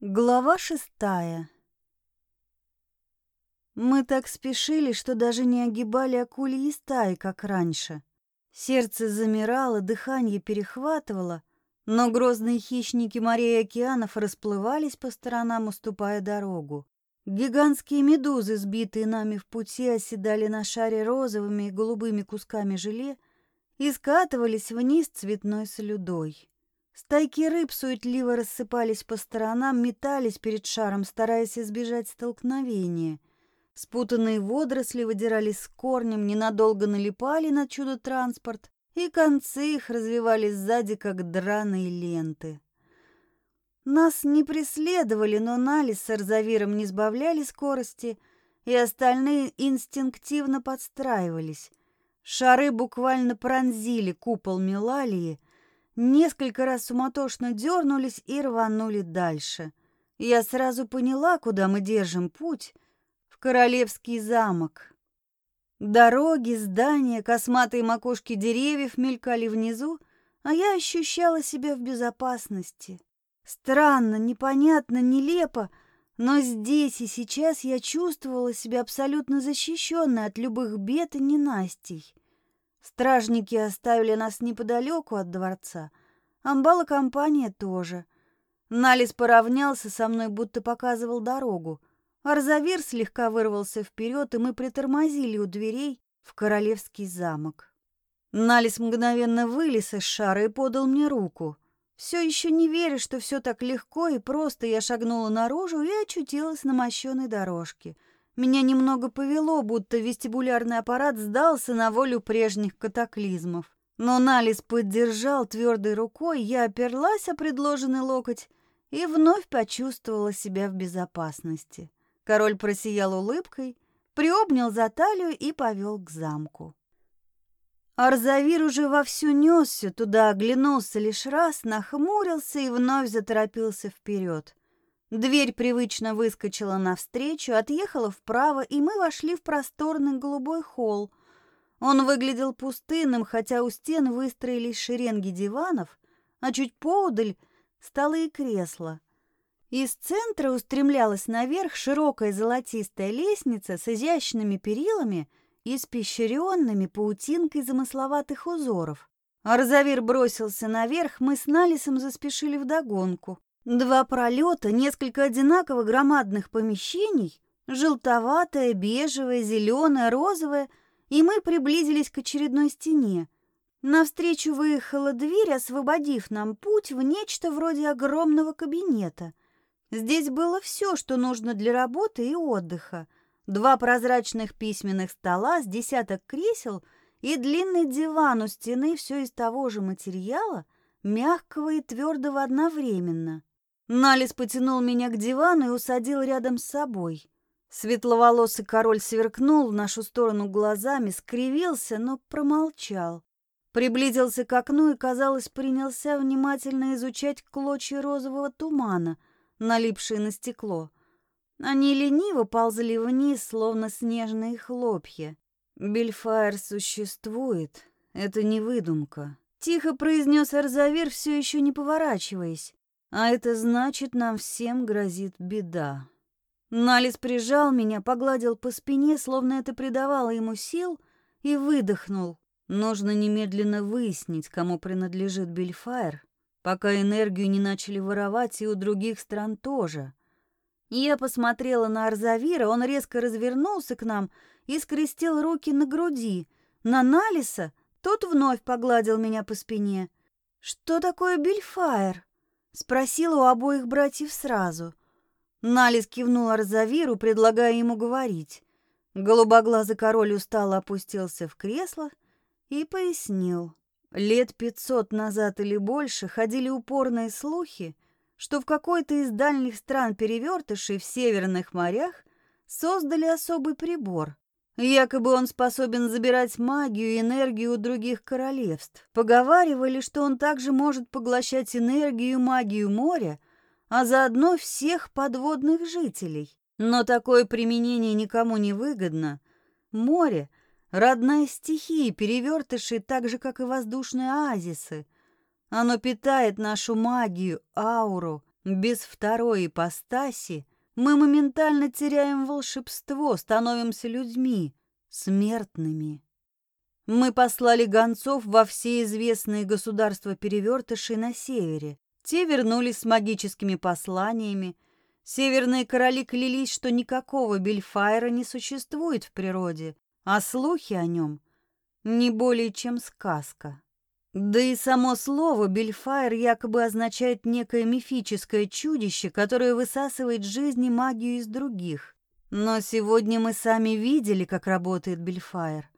Глава шестая. Мы так спешили, что даже не огибали акульи стаи, как раньше. Сердце замирало, дыхание перехватывало, но грозные хищники морей и океанов расплывались по сторонам, уступая дорогу. Гигантские медузы, сбитые нами в пути, оседали на шаре розовыми и голубыми кусками желе и скатывались вниз цветной слюдой. Стайки рыб суетливо рассыпались по сторонам, метались перед шаром, стараясь избежать столкновения. Спутанные водоросли выдирались с корнем, ненадолго налипали на чудо-транспорт, и концы их развивались сзади, как драные ленты. Нас не преследовали, но Нали с Арзавиром не сбавляли скорости, и остальные инстинктивно подстраивались. Шары буквально пронзили купол Мелалии, Несколько раз суматошно дернулись и рванули дальше. Я сразу поняла, куда мы держим путь. В Королевский замок. Дороги, здания, косматые макушки деревьев мелькали внизу, а я ощущала себя в безопасности. Странно, непонятно, нелепо, но здесь и сейчас я чувствовала себя абсолютно защищенной от любых бед и ненастий. Стражники оставили нас неподалеку от дворца. Амбала компания тоже. Налис поравнялся со мной, будто показывал дорогу. Арзавир слегка вырвался вперед, и мы притормозили у дверей в королевский замок. Налис мгновенно вылез из шара и подал мне руку. Все еще не веря, что все так легко и просто, я шагнула наружу и очутилась на мощенной дорожке — меня немного повело, будто вестибулярный аппарат сдался на волю прежних катаклизмов. Но Налис поддержал твердой рукой, я оперлась о предложенный локоть и вновь почувствовала себя в безопасности. Король просиял улыбкой, приобнял за талию и повел к замку. Арзавир уже вовсю несся туда, оглянулся лишь раз, нахмурился и вновь заторопился вперед. Дверь привычно выскочила навстречу, отъехала вправо, и мы вошли в просторный голубой холл. Он выглядел пустынным, хотя у стен выстроились шеренги диванов, а чуть поодаль — столы кресла. Из центра устремлялась наверх широкая золотистая лестница с изящными перилами и испещренными паутинкой замысловатых узоров. Арзавир бросился наверх, мы с Налисом заспешили вдогонку. Два пролета, несколько одинаково громадных помещений, желтоватое, бежевое, зеленое, розовое, и мы приблизились к очередной стене. Навстречу выехала дверь, освободив нам путь в нечто вроде огромного кабинета. Здесь было все, что нужно для работы и отдыха. Два прозрачных письменных стола с десяток кресел и длинный диван у стены, все из того же материала, мягкого и твердого одновременно. Налис потянул меня к дивану и усадил рядом с собой. Светловолосый король сверкнул в нашу сторону глазами, скривился, но промолчал. Приблизился к окну и, казалось, принялся внимательно изучать клочья розового тумана, налипшие на стекло. Они лениво ползли вниз, словно снежные хлопья. «Бельфайр существует, это не выдумка», — тихо произнес Арзавир, все еще не поворачиваясь. А это значит, нам всем грозит беда. Налис прижал меня, погладил по спине, словно это придавало ему сил, и выдохнул. Нужно немедленно выяснить, кому принадлежит Бельфайр, пока энергию не начали воровать и у других стран тоже. Я посмотрела на Арзавира, он резко развернулся к нам и скрестил руки на груди. На Налиса тот вновь погладил меня по спине. «Что такое Бельфайр?» Спросила у обоих братьев сразу. Налис кивнул Арзавиру, предлагая ему говорить. Голубоглазый король устало опустился в кресло и пояснил. Лет пятьсот назад или больше ходили упорные слухи, что в какой-то из дальних стран перевертышей в северных морях создали особый прибор, Якобы он способен забирать магию и энергию у других королевств. Поговаривали, что он также может поглощать энергию и магию моря, а заодно всех подводных жителей. Но такое применение никому не выгодно. Море — родная стихия, перевертыши так же, как и воздушные оазисы. Оно питает нашу магию, ауру, Без второй ипостаси мы моментально теряем волшебство, становимся людьми, смертными. Мы послали гонцов во все известные государства-перевертыши на севере. Те вернулись с магическими посланиями. Северные короли клялись, что никакого Бельфайра не существует в природе, а слухи о нем не более чем сказка. Да и само слово «бельфайр» якобы означает некое мифическое чудище, которое высасывает жизнь и магию из других. Но сегодня мы сами видели, как работает бельфайр.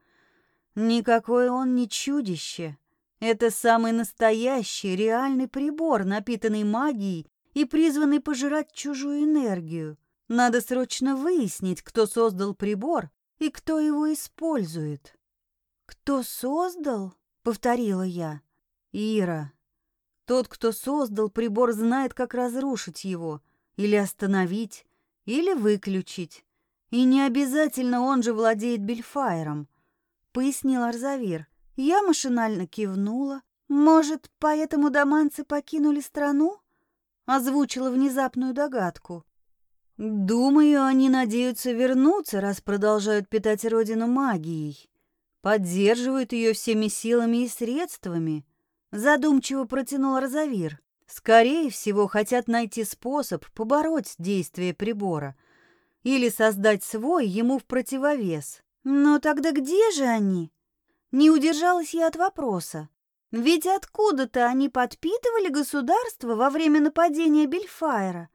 Никакой он не чудище. Это самый настоящий, реальный прибор, напитанный магией и призванный пожирать чужую энергию. Надо срочно выяснить, кто создал прибор и кто его использует. «Кто создал?» — повторила я. «Ира. Тот, кто создал прибор, знает, как разрушить его, или остановить, или выключить. И не обязательно он же владеет бельфайром», — пояснил Арзавир. Я машинально кивнула. «Может, поэтому доманцы покинули страну?» — озвучила внезапную догадку. «Думаю, они надеются вернуться, раз продолжают питать родину магией поддерживают ее всеми силами и средствами. Задумчиво протянул Розавир. Скорее всего, хотят найти способ побороть действие прибора или создать свой ему в противовес. Но тогда где же они? Не удержалась я от вопроса. Ведь откуда-то они подпитывали государство во время нападения Бельфайра.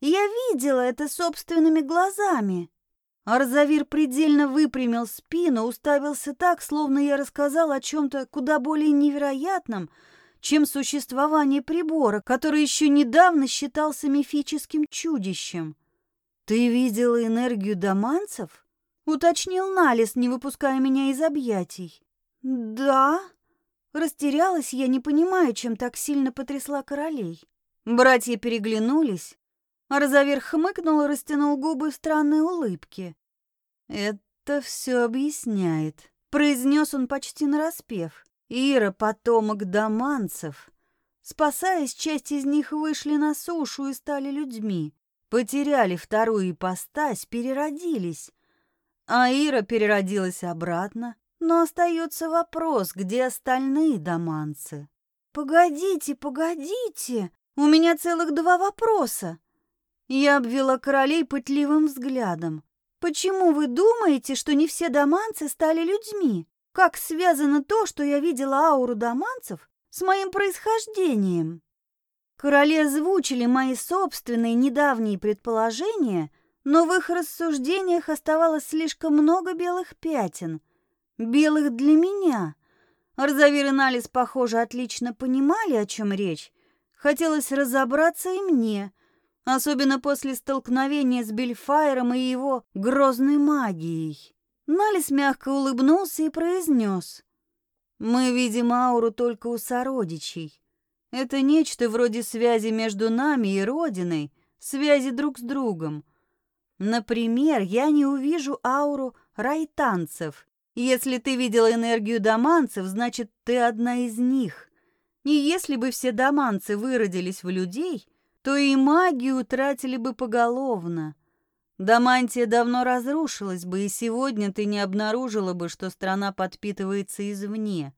Я видела это собственными глазами. Арзавир предельно выпрямил спину, уставился так, словно я рассказал о чем-то куда более невероятном, чем существование прибора, который еще недавно считался мифическим чудищем. «Ты видела энергию доманцев?» — уточнил Налис, не выпуская меня из объятий. «Да?» Растерялась я, не понимая, чем так сильно потрясла королей. Братья переглянулись, Розавер хмыкнул и растянул губы в странной улыбке. «Это все объясняет», — произнес он почти нараспев. «Ира — потомок доманцев. Спасаясь, часть из них вышли на сушу и стали людьми. Потеряли вторую ипостась, переродились. А Ира переродилась обратно. Но остается вопрос, где остальные доманцы?» «Погодите, погодите! У меня целых два вопроса!» Я обвела королей пытливым взглядом. «Почему вы думаете, что не все доманцы стали людьми? Как связано то, что я видела ауру доманцев, с моим происхождением?» Короли озвучили мои собственные недавние предположения, но в их рассуждениях оставалось слишком много белых пятен. Белых для меня. Арзавир и Налис, похоже, отлично понимали, о чем речь. Хотелось разобраться и мне — особенно после столкновения с Бельфайром и его грозной магией. Налис мягко улыбнулся и произнес. «Мы видим ауру только у сородичей. Это нечто вроде связи между нами и Родиной, связи друг с другом. Например, я не увижу ауру райтанцев. Если ты видел энергию доманцев, значит, ты одна из них. И если бы все доманцы выродились в людей — то и магию утратили бы поголовно. Дамантия давно разрушилась бы, и сегодня ты не обнаружила бы, что страна подпитывается извне.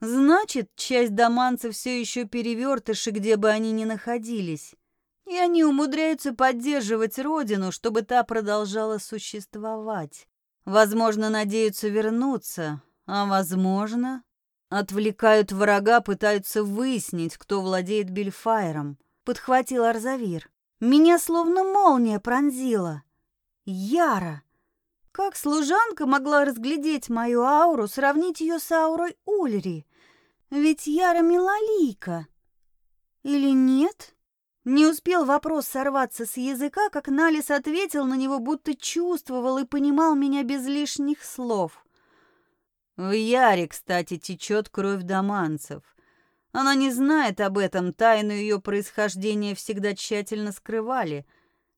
Значит, часть даманцев все еще перевертыши, где бы они ни находились. И они умудряются поддерживать родину, чтобы та продолжала существовать. Возможно, надеются вернуться, а возможно, отвлекают врага, пытаются выяснить, кто владеет Бельфайром подхватил Арзавир. Меня словно молния пронзила. Яра! Как служанка могла разглядеть мою ауру, сравнить ее с аурой Ульри? Ведь Яра милолика. Или нет? Не успел вопрос сорваться с языка, как Налис ответил на него, будто чувствовал и понимал меня без лишних слов. В Яре, кстати, течет кровь доманцев. Она не знает об этом, тайну ее происхождения всегда тщательно скрывали.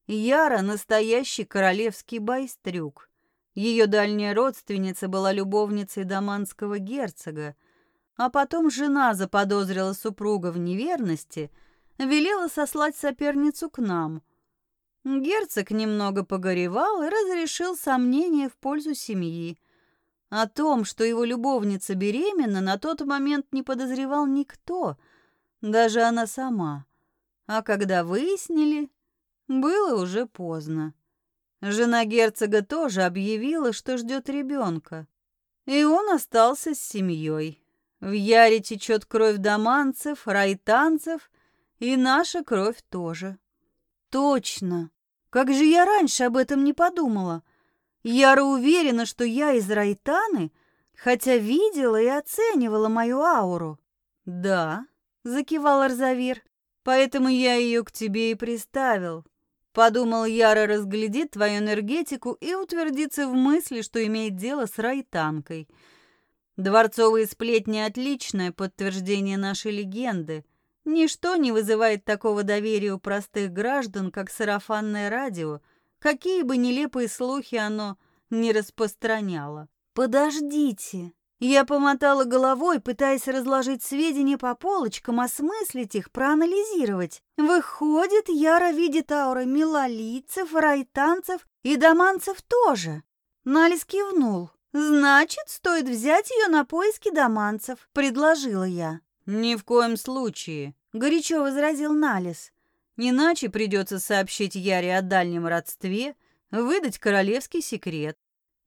Яра — настоящий королевский байстрюк. Ее дальняя родственница была любовницей доманского герцога, а потом жена заподозрила супруга в неверности, велела сослать соперницу к нам. Герцог немного погоревал и разрешил сомнения в пользу семьи. О том, что его любовница беременна, на тот момент не подозревал никто, даже она сама. А когда выяснили, было уже поздно. Жена герцога тоже объявила, что ждет ребенка. И он остался с семьей. В Яре течет кровь доманцев, райтанцев, и наша кровь тоже. Точно. Как же я раньше об этом не подумала? Яра уверена, что я из Райтаны, хотя видела и оценивала мою ауру. Да, закивал Арзавир, поэтому я ее к тебе и приставил. Подумал, Яра разглядит твою энергетику и утвердится в мысли, что имеет дело с райтанкой. Дворцовые сплетни — отличное подтверждение нашей легенды. Ничто не вызывает такого доверия у простых граждан, как сарафанное радио, какие бы нелепые слухи оно не распространяло. «Подождите!» Я помотала головой, пытаясь разложить сведения по полочкам, осмыслить их, проанализировать. Выходит, Яра видит ауры милолицев, райтанцев и доманцев тоже. Налис кивнул. «Значит, стоит взять ее на поиски доманцев», — предложила я. «Ни в коем случае», — горячо возразил Налис. «Иначе придется сообщить Яре о дальнем родстве, выдать королевский секрет.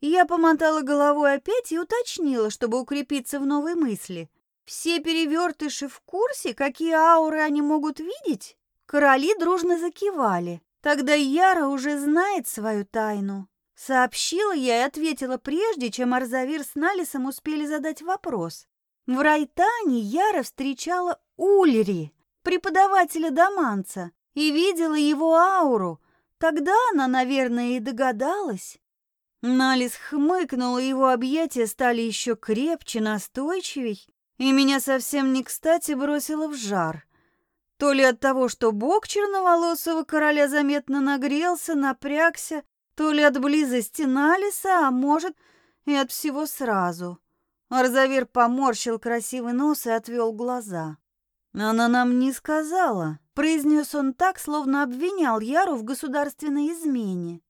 Я помотала головой опять и уточнила, чтобы укрепиться в новой мысли. Все перевертыши в курсе, какие ауры они могут видеть? Короли дружно закивали. Тогда Яра уже знает свою тайну. Сообщила я и ответила прежде, чем Арзавир с Налисом успели задать вопрос. В Райтане Яра встречала Ульри, преподавателя Даманца, и видела его ауру. Тогда она, наверное, и догадалась. Налис хмыкнул, и его объятия стали еще крепче, настойчивей, и меня совсем не кстати бросило в жар. То ли от того, что бок черноволосого короля заметно нагрелся, напрягся, то ли от близости Налиса, а может, и от всего сразу. Арзавир поморщил красивый нос и отвел глаза. «Она нам не сказала», — произнес он так, словно обвинял Яру в государственной измене.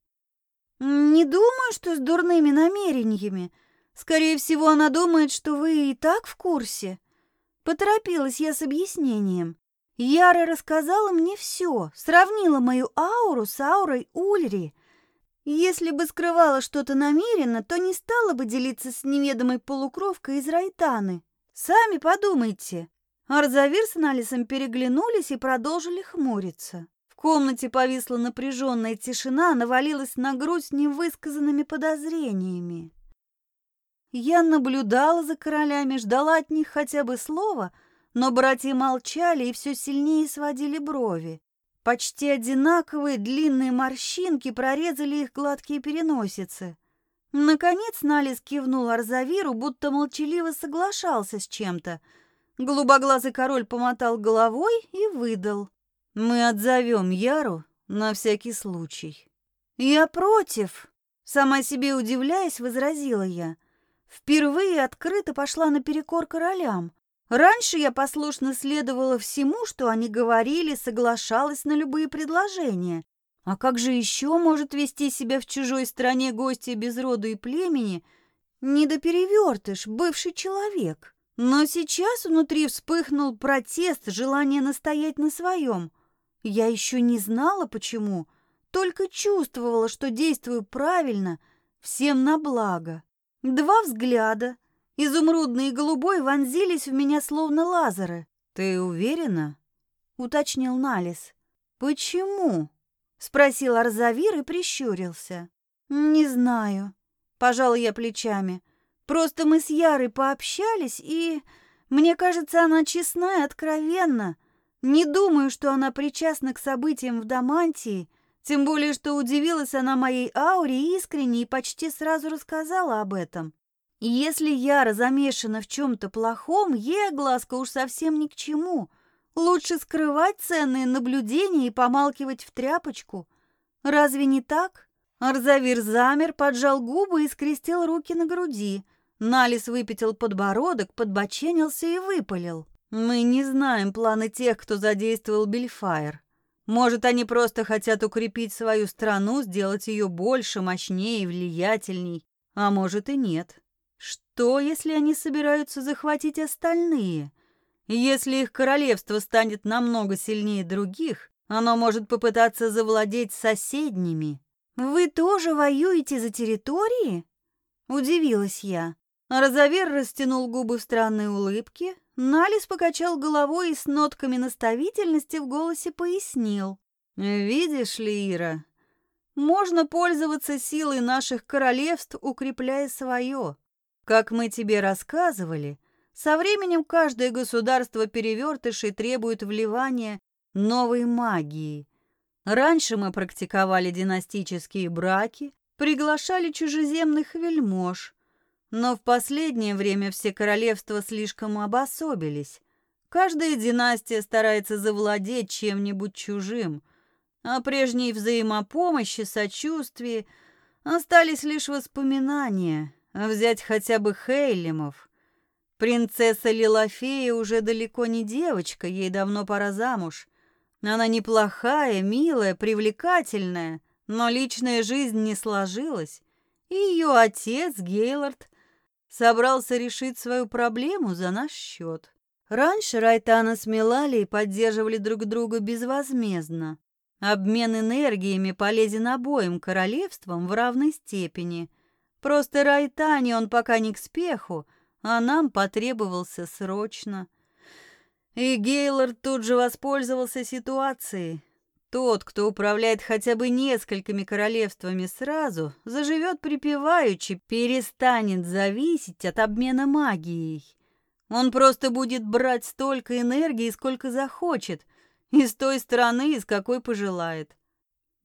«Не думаю, что с дурными намерениями. Скорее всего, она думает, что вы и так в курсе». Поторопилась я с объяснением. Яра рассказала мне все, сравнила мою ауру с аурой Ульри. Если бы скрывала что-то намеренно, то не стала бы делиться с неведомой полукровкой из Райтаны. Сами подумайте. Арзавир с Налисом переглянулись и продолжили хмуриться комнате повисла напряженная тишина, навалилась на грудь невысказанными подозрениями. Я наблюдала за королями, ждала от них хотя бы слова, но братья молчали и все сильнее сводили брови. Почти одинаковые длинные морщинки прорезали их гладкие переносицы. Наконец Налис кивнул Арзавиру, будто молчаливо соглашался с чем-то. Голубоглазый король помотал головой и выдал. Мы отзовем Яру на всякий случай. Я против, сама себе удивляясь, возразила я. Впервые открыто пошла наперекор королям. Раньше я послушно следовала всему, что они говорили, соглашалась на любые предложения. А как же еще может вести себя в чужой стране гостья без рода и племени, не до перевертыш, бывший человек? Но сейчас внутри вспыхнул протест, желание настоять на своем. Я еще не знала, почему, только чувствовала, что действую правильно, всем на благо. Два взгляда, изумрудный и голубой, вонзились в меня словно лазеры. «Ты уверена?» — уточнил Налис. «Почему?» — спросил Арзавир и прищурился. «Не знаю», — пожала я плечами. «Просто мы с Ярой пообщались, и, мне кажется, она честна и откровенна. Не думаю, что она причастна к событиям в Дамантии, тем более, что удивилась она моей ауре искренне и почти сразу рассказала об этом. И если Яра замешана в чем-то плохом, ей огласка уж совсем ни к чему. Лучше скрывать ценные наблюдения и помалкивать в тряпочку. Разве не так? Арзавир замер, поджал губы и скрестил руки на груди. Налис выпятил подбородок, подбоченился и выпалил. Мы не знаем планы тех, кто задействовал Бельфайр. Может, они просто хотят укрепить свою страну, сделать ее больше, мощнее и влиятельней. А может и нет. Что, если они собираются захватить остальные? Если их королевство станет намного сильнее других, оно может попытаться завладеть соседними. Вы тоже воюете за территории? Удивилась я. Розавер растянул губы в странной улыбке, Налис покачал головой и с нотками наставительности в голосе пояснил. «Видишь ли, Ира, можно пользоваться силой наших королевств, укрепляя свое. Как мы тебе рассказывали, со временем каждое государство перевертышей требует вливания новой магии. Раньше мы практиковали династические браки, приглашали чужеземных вельмож, но в последнее время все королевства слишком обособились. Каждая династия старается завладеть чем-нибудь чужим, а прежней взаимопомощи, сочувствии остались лишь воспоминания. Взять хотя бы Хейлемов. Принцесса Лилофея уже далеко не девочка, ей давно пора замуж. Она неплохая, милая, привлекательная, но личная жизнь не сложилась. И ее отец, Гейлорд, собрался решить свою проблему за наш счет. Раньше Райтана с Милалией поддерживали друг друга безвозмездно. Обмен энергиями полезен обоим королевствам в равной степени. Просто Райтане он пока не к спеху, а нам потребовался срочно. И Гейлор тут же воспользовался ситуацией. Тот, кто управляет хотя бы несколькими королевствами сразу, заживет припеваючи, перестанет зависеть от обмена магией. Он просто будет брать столько энергии, сколько захочет, из той страны, из какой пожелает.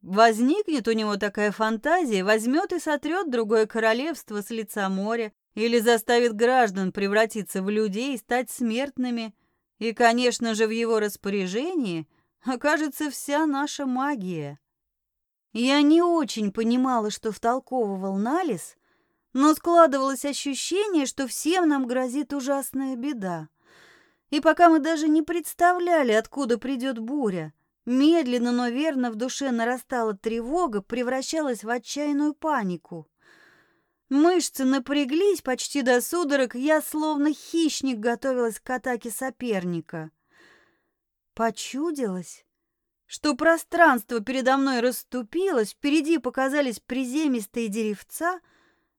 Возникнет у него такая фантазия, возьмет и сотрет другое королевство с лица моря или заставит граждан превратиться в людей и стать смертными. И, конечно же, в его распоряжении – окажется вся наша магия. Я не очень понимала, что втолковывал Налис, но складывалось ощущение, что всем нам грозит ужасная беда. И пока мы даже не представляли, откуда придет буря, медленно, но верно в душе нарастала тревога, превращалась в отчаянную панику. Мышцы напряглись почти до судорог, я словно хищник готовилась к атаке соперника. Почудилось, что пространство передо мной расступилось, впереди показались приземистые деревца,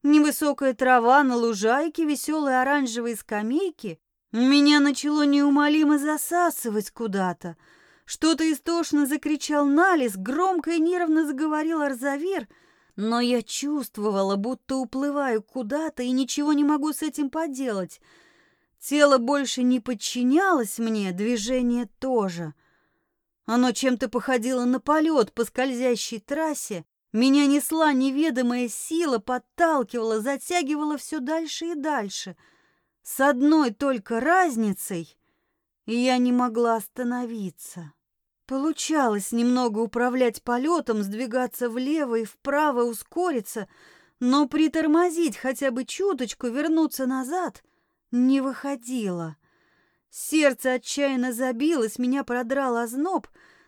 невысокая трава на лужайке, веселые оранжевые скамейки. Меня начало неумолимо засасывать куда-то. Что-то истошно закричал Налис, громко и нервно заговорил Арзавир, но я чувствовала, будто уплываю куда-то и ничего не могу с этим поделать — Тело больше не подчинялось мне, движение тоже. Оно чем-то походило на полет по скользящей трассе. Меня несла неведомая сила, подталкивала, затягивала все дальше и дальше. С одной только разницей, я не могла остановиться. Получалось немного управлять полетом, сдвигаться влево и вправо, ускориться, но притормозить хотя бы чуточку, вернуться назад не выходила. Сердце отчаянно забилось, меня продрал озноб.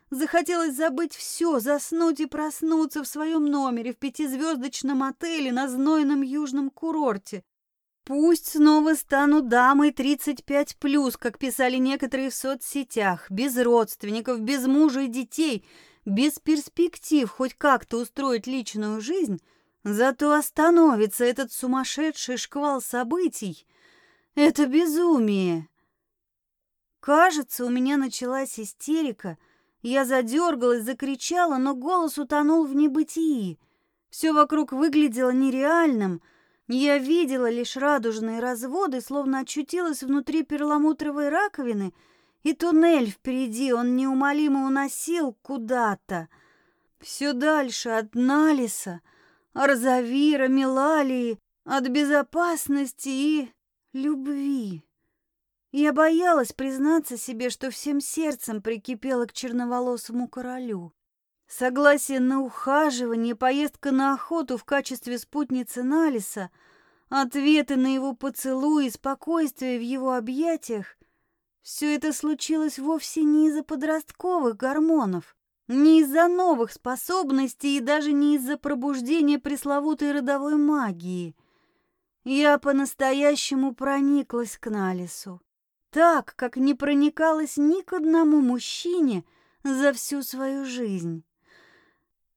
Захотелось забыть все, заснуть и проснуться в своем номере в пятизвездочном отеле на знойном южном курорте. Пусть снова стану дамой 35+, как писали некоторые в соцсетях, без родственников, без мужа и детей, без перспектив хоть как-то устроить личную жизнь, зато остановится этот сумасшедший шквал событий, это безумие. Кажется, у меня началась истерика. Я задергалась, закричала, но голос утонул в небытии. Все вокруг выглядело нереальным. Я видела лишь радужные разводы, словно очутилась внутри перламутровой раковины, и туннель впереди он неумолимо уносил куда-то. Все дальше от Налиса, Арзавира, Милалии, от безопасности и любви. Я боялась признаться себе, что всем сердцем прикипела к черноволосому королю. Согласие на ухаживание, поездка на охоту в качестве спутницы Налиса, ответы на его поцелуи, спокойствие в его объятиях — Все это случилось вовсе не из-за подростковых гормонов, не из-за новых способностей и даже не из-за пробуждения пресловутой родовой магии. Я по-настоящему прониклась к Налису. Так, как не проникалась ни к одному мужчине за всю свою жизнь.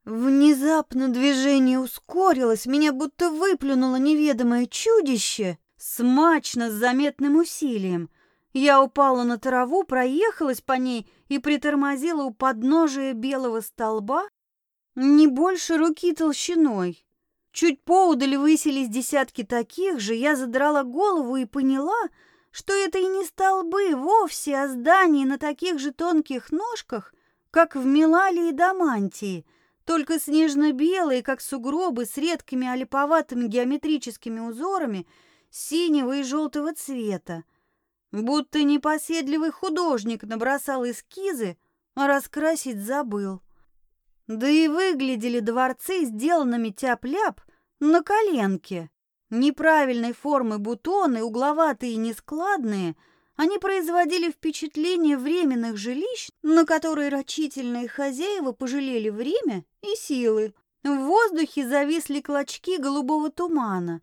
Внезапно движение ускорилось, меня будто выплюнуло неведомое чудище, смачно, с заметным усилием. Я упала на траву, проехалась по ней и притормозила у подножия белого столба не больше руки толщиной. Чуть поудаль высились десятки таких же, я задрала голову и поняла, что это и не столбы вовсе, а здания на таких же тонких ножках, как в Милале и Дамантии, только снежно-белые, как сугробы, с редкими олиповатыми геометрическими узорами синего и желтого цвета. Будто непоседливый художник набросал эскизы, а раскрасить забыл. Да и выглядели дворцы сделанными тяп-ляп на коленке. Неправильной формы бутоны, угловатые и нескладные, они производили впечатление временных жилищ, на которые рачительные хозяева пожалели время и силы. В воздухе зависли клочки голубого тумана.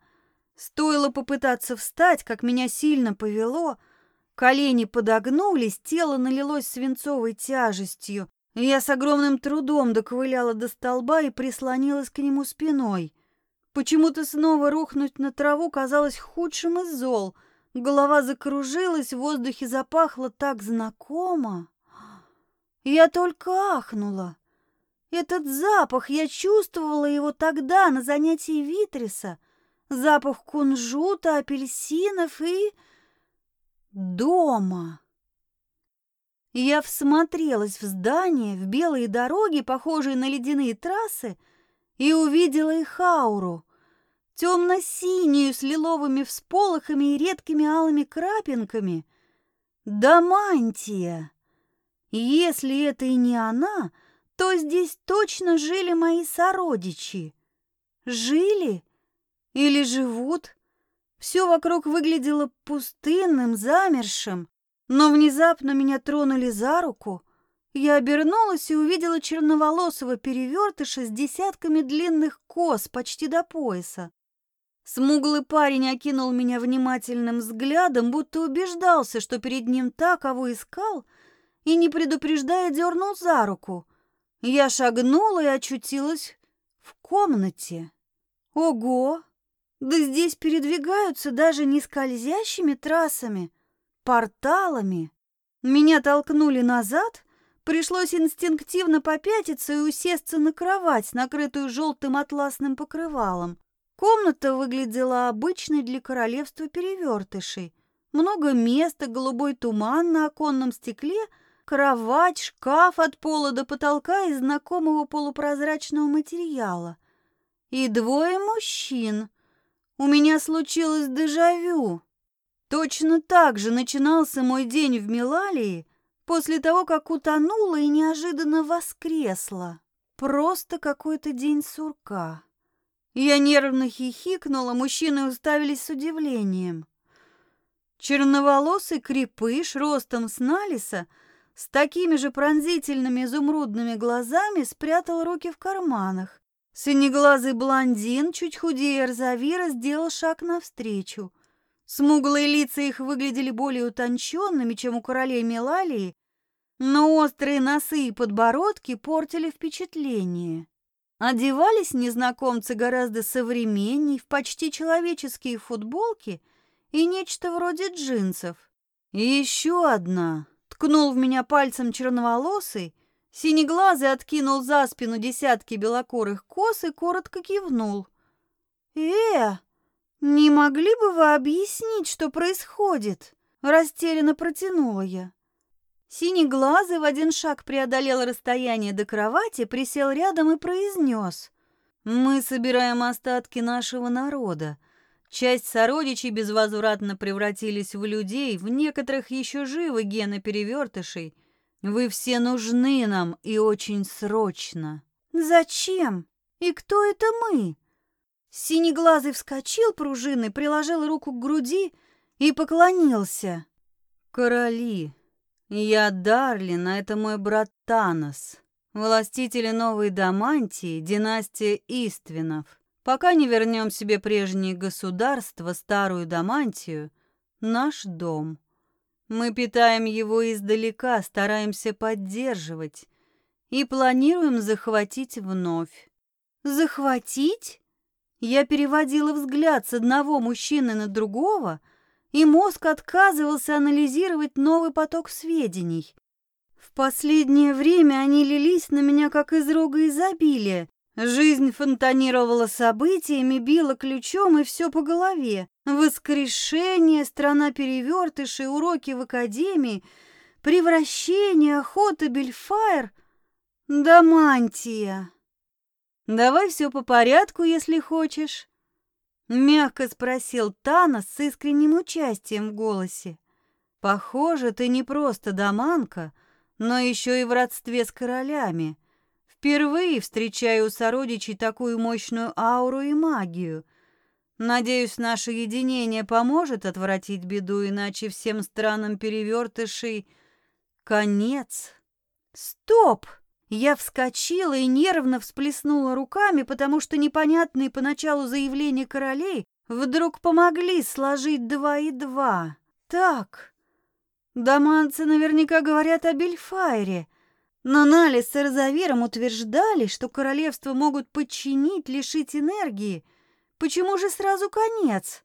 Стоило попытаться встать, как меня сильно повело — Колени подогнулись, тело налилось свинцовой тяжестью. Я с огромным трудом доковыляла до столба и прислонилась к нему спиной. Почему-то снова рухнуть на траву казалось худшим из зол. Голова закружилась, в воздухе запахло так знакомо. Я только ахнула. Этот запах, я чувствовала его тогда на занятии Витриса. Запах кунжута, апельсинов и дома. Я всмотрелась в здание, в белые дороги, похожие на ледяные трассы, и увидела их ауру, темно-синюю с лиловыми всполохами и редкими алыми крапинками. Дамантия! Если это и не она, то здесь точно жили мои сородичи. Жили или живут? Все вокруг выглядело пустынным, замершим, но внезапно меня тронули за руку. Я обернулась и увидела черноволосого перевертыша с десятками длинных кос почти до пояса. Смуглый парень окинул меня внимательным взглядом, будто убеждался, что перед ним та, кого искал, и, не предупреждая, дернул за руку. Я шагнула и очутилась в комнате. Ого! Да здесь передвигаются даже не скользящими трассами, порталами. Меня толкнули назад, пришлось инстинктивно попятиться и усесться на кровать, накрытую желтым атласным покрывалом. Комната выглядела обычной для королевства перевертышей. Много места, голубой туман на оконном стекле, кровать, шкаф от пола до потолка из знакомого полупрозрачного материала. И двое мужчин — у меня случилось дежавю. Точно так же начинался мой день в Милалии после того, как утонула и неожиданно воскресла. Просто какой-то день сурка. Я нервно хихикнула, мужчины уставились с удивлением. Черноволосый крепыш ростом с налиса с такими же пронзительными изумрудными глазами спрятал руки в карманах. Синеглазый блондин, чуть худее Эрзавира, сделал шаг навстречу. Смуглые лица их выглядели более утонченными, чем у королей Мелалии, но острые носы и подбородки портили впечатление. Одевались незнакомцы гораздо современней, в почти человеческие футболки и нечто вроде джинсов. И еще одна, ткнул в меня пальцем черноволосый, Синеглазый откинул за спину десятки белокурых кос и коротко кивнул. «Э, не могли бы вы объяснить, что происходит?» Растерянно протянула я. Синеглазый в один шаг преодолел расстояние до кровати, присел рядом и произнес. «Мы собираем остатки нашего народа. Часть сородичей безвозвратно превратились в людей, в некоторых еще живы гены перевертышей, вы все нужны нам и очень срочно. Зачем? И кто это мы? Синеглазый вскочил пружиной, приложил руку к груди и поклонился. Короли. Я Дарлин, а это мой брат Танос. Властители Новой Дамантии, династия Иствинов. Пока не вернем себе прежнее государство, старую Дамантию, наш дом. Мы питаем его издалека, стараемся поддерживать и планируем захватить вновь. Захватить? Я переводила взгляд с одного мужчины на другого, и мозг отказывался анализировать новый поток сведений. В последнее время они лились на меня как из рога изобилия. Жизнь фонтанировала событиями, била ключом и все по голове. Воскрешение, страна перевертышей, уроки в академии, превращение, охота, бельфайр, дамантия. Давай все по порядку, если хочешь. Мягко спросил Тана с искренним участием в голосе. Похоже, ты не просто даманка, но еще и в родстве с королями. Впервые встречаю у сородичей такую мощную ауру и магию. Надеюсь, наше единение поможет отвратить беду, иначе всем странам перевертышей конец. Стоп! Я вскочила и нервно всплеснула руками, потому что непонятные поначалу заявления королей вдруг помогли сложить два и два. Так, доманцы наверняка говорят о Бельфайре, но Нали с Эрзавиром утверждали, что королевство могут подчинить, лишить энергии. Почему же сразу конец?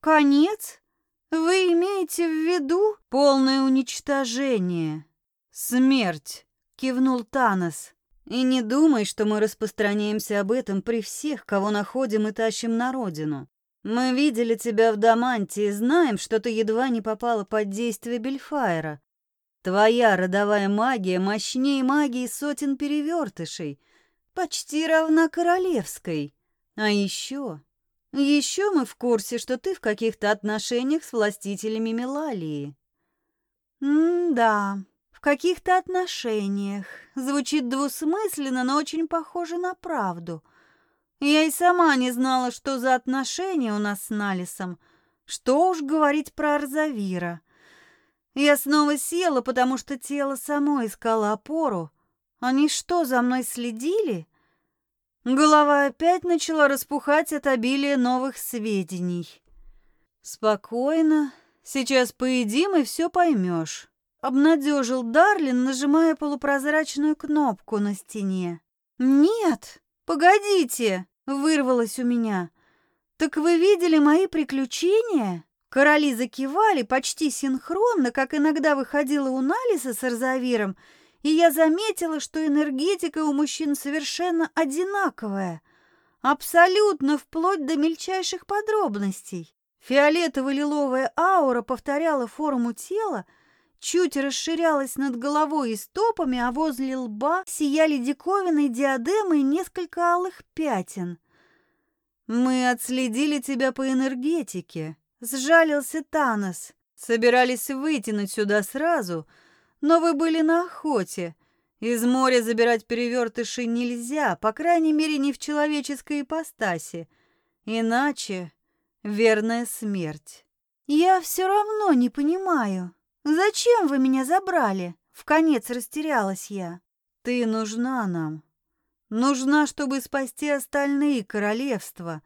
Конец? Вы имеете в виду полное уничтожение? Смерть кивнул Танос. И не думай, что мы распространяемся об этом при всех, кого находим и тащим на родину. Мы видели тебя в Даманте и знаем, что ты едва не попала под действие Бельфайра. Твоя родовая магия мощнее магии сотен перевертышей, почти равна королевской. А еще... Еще мы в курсе, что ты в каких-то отношениях с властителями Мелалии. М-да, каких-то отношениях. Звучит двусмысленно, но очень похоже на правду. Я и сама не знала, что за отношения у нас с Налисом. Что уж говорить про Арзавира. Я снова села, потому что тело само искало опору. Они что, за мной следили? Голова опять начала распухать от обилия новых сведений. Спокойно, сейчас поедим и все поймешь обнадежил Дарлин, нажимая полупрозрачную кнопку на стене. «Нет, погодите!» — вырвалось у меня. «Так вы видели мои приключения?» Короли закивали почти синхронно, как иногда выходила у Налиса с Арзавиром, и я заметила, что энергетика у мужчин совершенно одинаковая, абсолютно вплоть до мельчайших подробностей. Фиолетово-лиловая аура повторяла форму тела, чуть расширялась над головой и стопами, а возле лба сияли диковинные диадемы и несколько алых пятен. «Мы отследили тебя по энергетике», — сжалился Танос. «Собирались вытянуть сюда сразу, но вы были на охоте. Из моря забирать перевертыши нельзя, по крайней мере, не в человеческой ипостаси. Иначе верная смерть». «Я все равно не понимаю», «Зачем вы меня забрали?» В конец растерялась я. «Ты нужна нам. Нужна, чтобы спасти остальные королевства.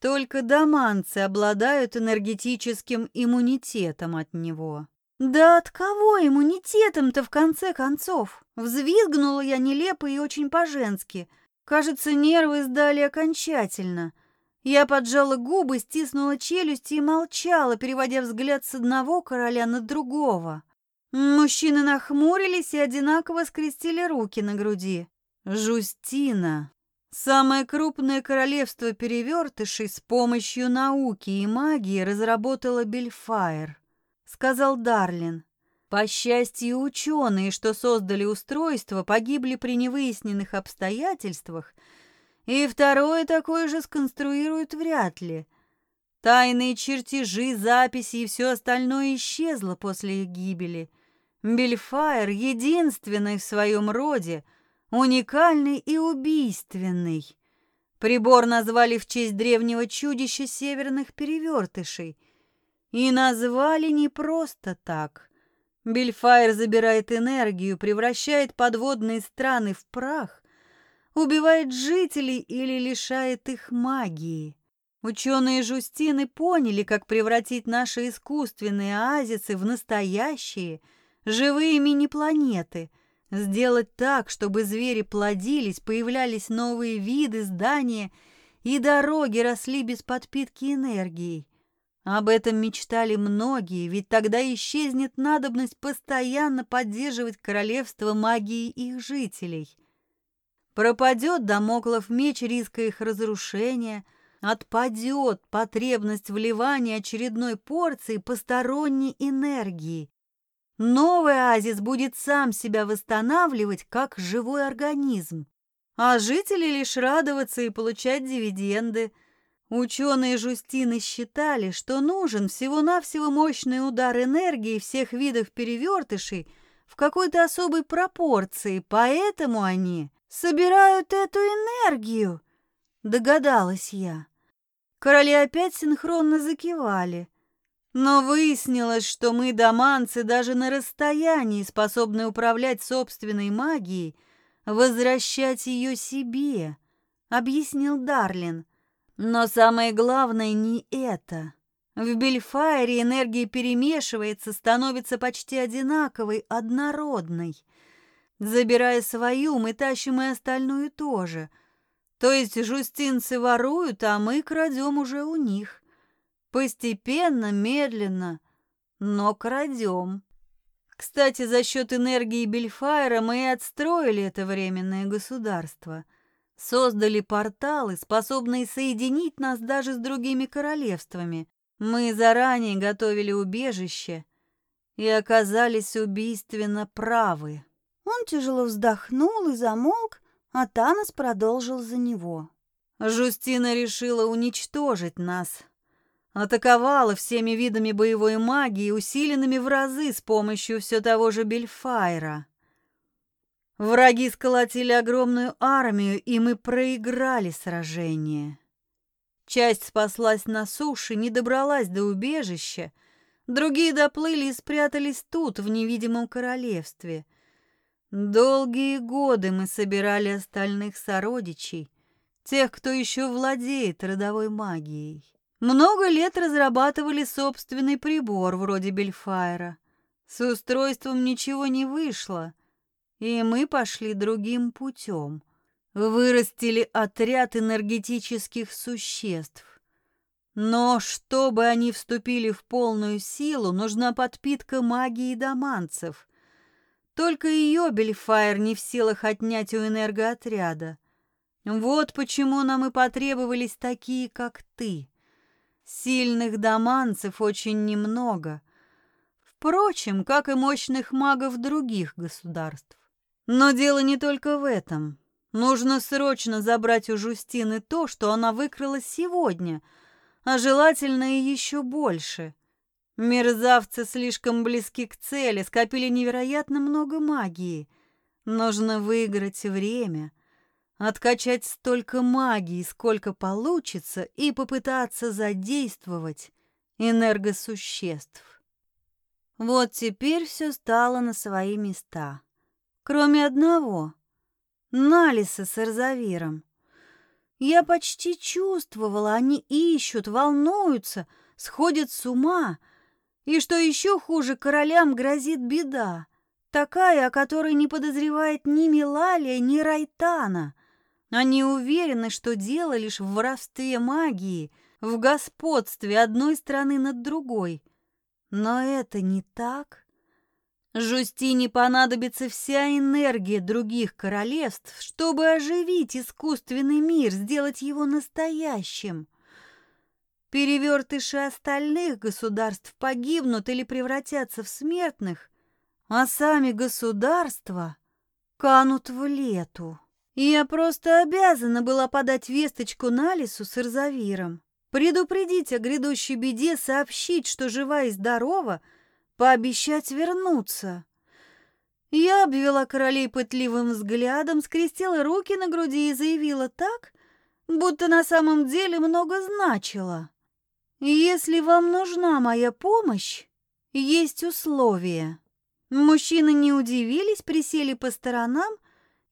Только доманцы обладают энергетическим иммунитетом от него». «Да от кого иммунитетом-то в конце концов?» Взвизгнула я нелепо и очень по-женски. Кажется, нервы сдали окончательно. Я поджала губы, стиснула челюсти и молчала, переводя взгляд с одного короля на другого. Мужчины нахмурились и одинаково скрестили руки на груди. Жустина. Самое крупное королевство перевертышей с помощью науки и магии разработала Бельфайр, сказал Дарлин. По счастью, ученые, что создали устройство, погибли при невыясненных обстоятельствах – и второе такое же сконструируют вряд ли. Тайные чертежи, записи и все остальное исчезло после их гибели. Бельфайр единственный в своем роде, уникальный и убийственный. Прибор назвали в честь древнего чудища северных перевертышей. И назвали не просто так. Бельфайр забирает энергию, превращает подводные страны в прах, убивает жителей или лишает их магии. Ученые Жустины поняли, как превратить наши искусственные оазисы в настоящие, живые мини-планеты, сделать так, чтобы звери плодились, появлялись новые виды, здания и дороги росли без подпитки энергией. Об этом мечтали многие, ведь тогда исчезнет надобность постоянно поддерживать королевство магии их жителей. Пропадет домоклов меч риска их разрушения – отпадет потребность вливания очередной порции посторонней энергии. Новый оазис будет сам себя восстанавливать, как живой организм, а жители лишь радоваться и получать дивиденды. Ученые Жустины считали, что нужен всего-навсего мощный удар энергии всех видов перевертышей в какой-то особой пропорции, поэтому они собирают эту энергию, догадалась я. Короли опять синхронно закивали. Но выяснилось, что мы, доманцы, даже на расстоянии способны управлять собственной магией, возвращать ее себе, объяснил Дарлин. Но самое главное не это. В Бельфайре энергия перемешивается, становится почти одинаковой, однородной. Забирая свою, мы тащим и остальную тоже — то есть жустинцы воруют, а мы крадем уже у них. Постепенно, медленно, но крадем. Кстати, за счет энергии Бельфайра мы и отстроили это временное государство. Создали порталы, способные соединить нас даже с другими королевствами. Мы заранее готовили убежище и оказались убийственно правы. Он тяжело вздохнул и замолк, а Танос продолжил за него. Жустина решила уничтожить нас. Атаковала всеми видами боевой магии, усиленными в разы с помощью все того же Бельфайра. Враги сколотили огромную армию, и мы проиграли сражение. Часть спаслась на суше, не добралась до убежища, другие доплыли и спрятались тут, в невидимом королевстве — Долгие годы мы собирали остальных сородичей, тех, кто еще владеет родовой магией. Много лет разрабатывали собственный прибор вроде Бельфайра. С устройством ничего не вышло, и мы пошли другим путем. Вырастили отряд энергетических существ. Но чтобы они вступили в полную силу, нужна подпитка магии доманцев — только ее Бельфайр не в силах отнять у энергоотряда. Вот почему нам и потребовались такие, как ты. Сильных доманцев очень немного. Впрочем, как и мощных магов других государств. Но дело не только в этом. Нужно срочно забрать у Жустины то, что она выкрала сегодня, а желательно и еще больше — Мерзавцы слишком близки к цели, скопили невероятно много магии. Нужно выиграть время, откачать столько магии, сколько получится, и попытаться задействовать энергосуществ. Вот теперь все стало на свои места. Кроме одного — Налиса с Эрзавиром. Я почти чувствовала, они ищут, волнуются, сходят с ума — и что еще хуже, королям грозит беда, такая, о которой не подозревает ни Милалия, ни Райтана. Они уверены, что дело лишь в воровстве магии, в господстве одной страны над другой. Но это не так. Жустине понадобится вся энергия других королевств, чтобы оживить искусственный мир, сделать его настоящим. Перевертыши остальных государств погибнут или превратятся в смертных, а сами государства канут в лету. Я просто обязана была подать весточку Налису с Ирзавиром, предупредить о грядущей беде, сообщить, что жива и здорова, пообещать вернуться. Я обвела королей пытливым взглядом, скрестила руки на груди и заявила так, будто на самом деле много значила. Если вам нужна моя помощь, есть условия. Мужчины не удивились, присели по сторонам,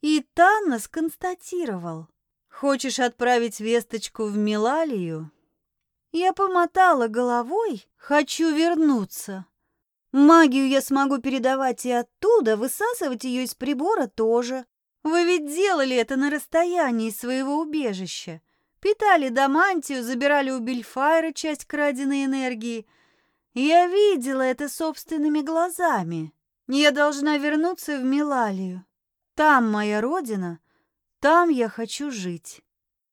и Танна сконстатировал. «Хочешь отправить весточку в Милалию?» Я помотала головой, хочу вернуться. Магию я смогу передавать и оттуда, высасывать ее из прибора тоже. Вы ведь делали это на расстоянии своего убежища. Питали Дамантию, забирали у Бельфайра часть краденой энергии. Я видела это собственными глазами. Я должна вернуться в Милалию. Там моя родина, там я хочу жить.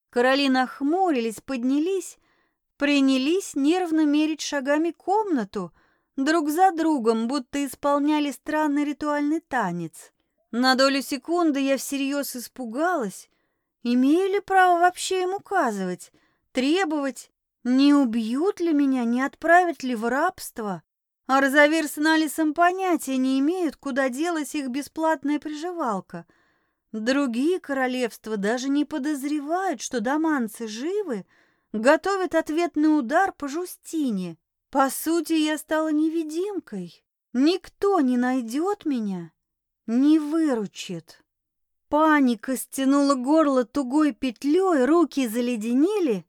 Короли нахмурились, поднялись, принялись нервно мерить шагами комнату, друг за другом, будто исполняли странный ритуальный танец. На долю секунды я всерьез испугалась. Имею ли право вообще им указывать, требовать, не убьют ли меня, не отправят ли в рабство? А Розавир с Налисом понятия не имеют, куда делась их бесплатная приживалка. Другие королевства даже не подозревают, что доманцы живы, готовят ответный удар по Жустине. По сути, я стала невидимкой. Никто не найдет меня, не выручит. Паника стянула горло тугой петлей, руки заледенели,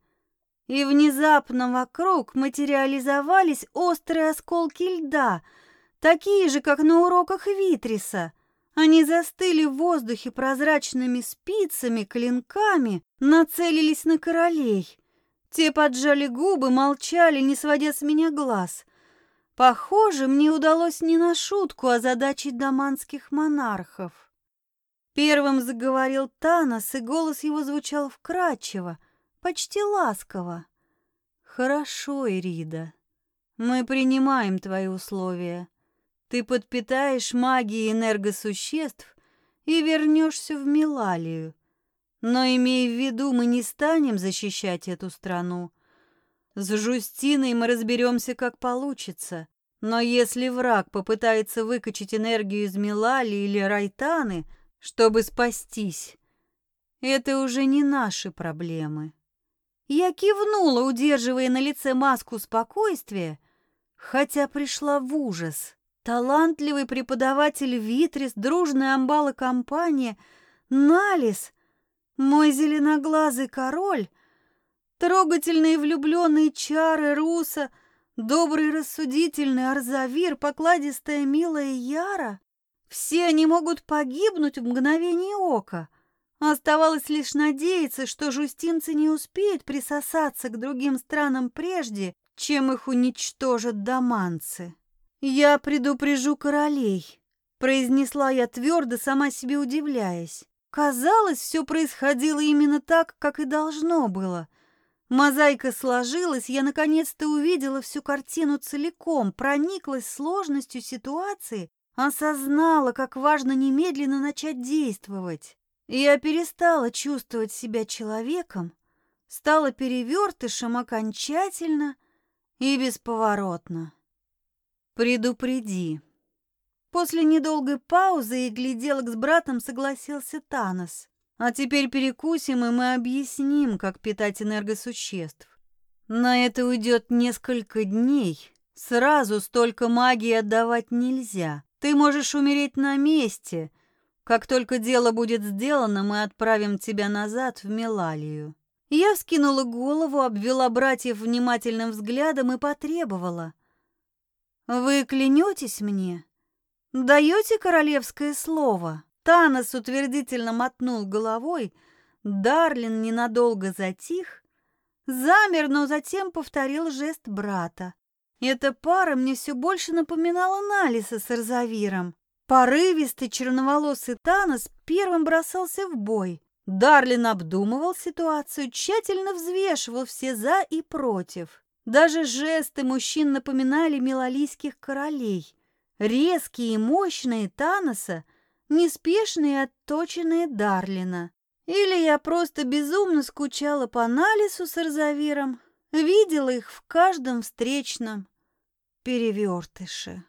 и внезапно вокруг материализовались острые осколки льда, такие же, как на уроках Витриса. Они застыли в воздухе прозрачными спицами, клинками, нацелились на королей. Те поджали губы, молчали, не сводя с меня глаз. Похоже, мне удалось не на шутку озадачить доманских монархов. Первым заговорил Танос, и голос его звучал вкрадчиво, почти ласково. «Хорошо, Ирида, мы принимаем твои условия. Ты подпитаешь магией энергосуществ и вернешься в Милалию. Но имей в виду, мы не станем защищать эту страну. С Жустиной мы разберемся, как получится. Но если враг попытается выкачать энергию из Милали или Райтаны, чтобы спастись, это уже не наши проблемы. Я кивнула, удерживая на лице маску спокойствия, хотя пришла в ужас. Талантливый преподаватель Витрис, дружная амбала компания, Налис, мой зеленоглазый король, трогательные влюбленные чары Руса, добрый рассудительный Арзавир, покладистая милая Яра, все они могут погибнуть в мгновение ока — Оставалось лишь надеяться, что жустинцы не успеют присосаться к другим странам прежде, чем их уничтожат доманцы. «Я предупрежу королей», — произнесла я твердо, сама себе удивляясь. Казалось, все происходило именно так, как и должно было. Мозаика сложилась, я наконец-то увидела всю картину целиком, прониклась сложностью ситуации, осознала, как важно немедленно начать действовать. Я перестала чувствовать себя человеком, стала перевертышем окончательно и бесповоротно. «Предупреди». После недолгой паузы и гляделок с братом согласился Танос. «А теперь перекусим, и мы объясним, как питать энергосуществ. На это уйдет несколько дней. Сразу столько магии отдавать нельзя. Ты можешь умереть на месте, как только дело будет сделано, мы отправим тебя назад в Мелалию. Я вскинула голову, обвела братьев внимательным взглядом и потребовала. «Вы клянетесь мне? Даете королевское слово?» Танос утвердительно мотнул головой, Дарлин ненадолго затих, замер, но затем повторил жест брата. Эта пара мне все больше напоминала Налиса с Арзавиром. Порывистый черноволосый Танос первым бросался в бой. Дарлин обдумывал ситуацию, тщательно взвешивал все «за» и «против». Даже жесты мужчин напоминали милалийских королей. Резкие и мощные Таноса, неспешные и отточенные Дарлина. Или я просто безумно скучала по Налису с Арзавиром, видела их в каждом встречном перевертыше.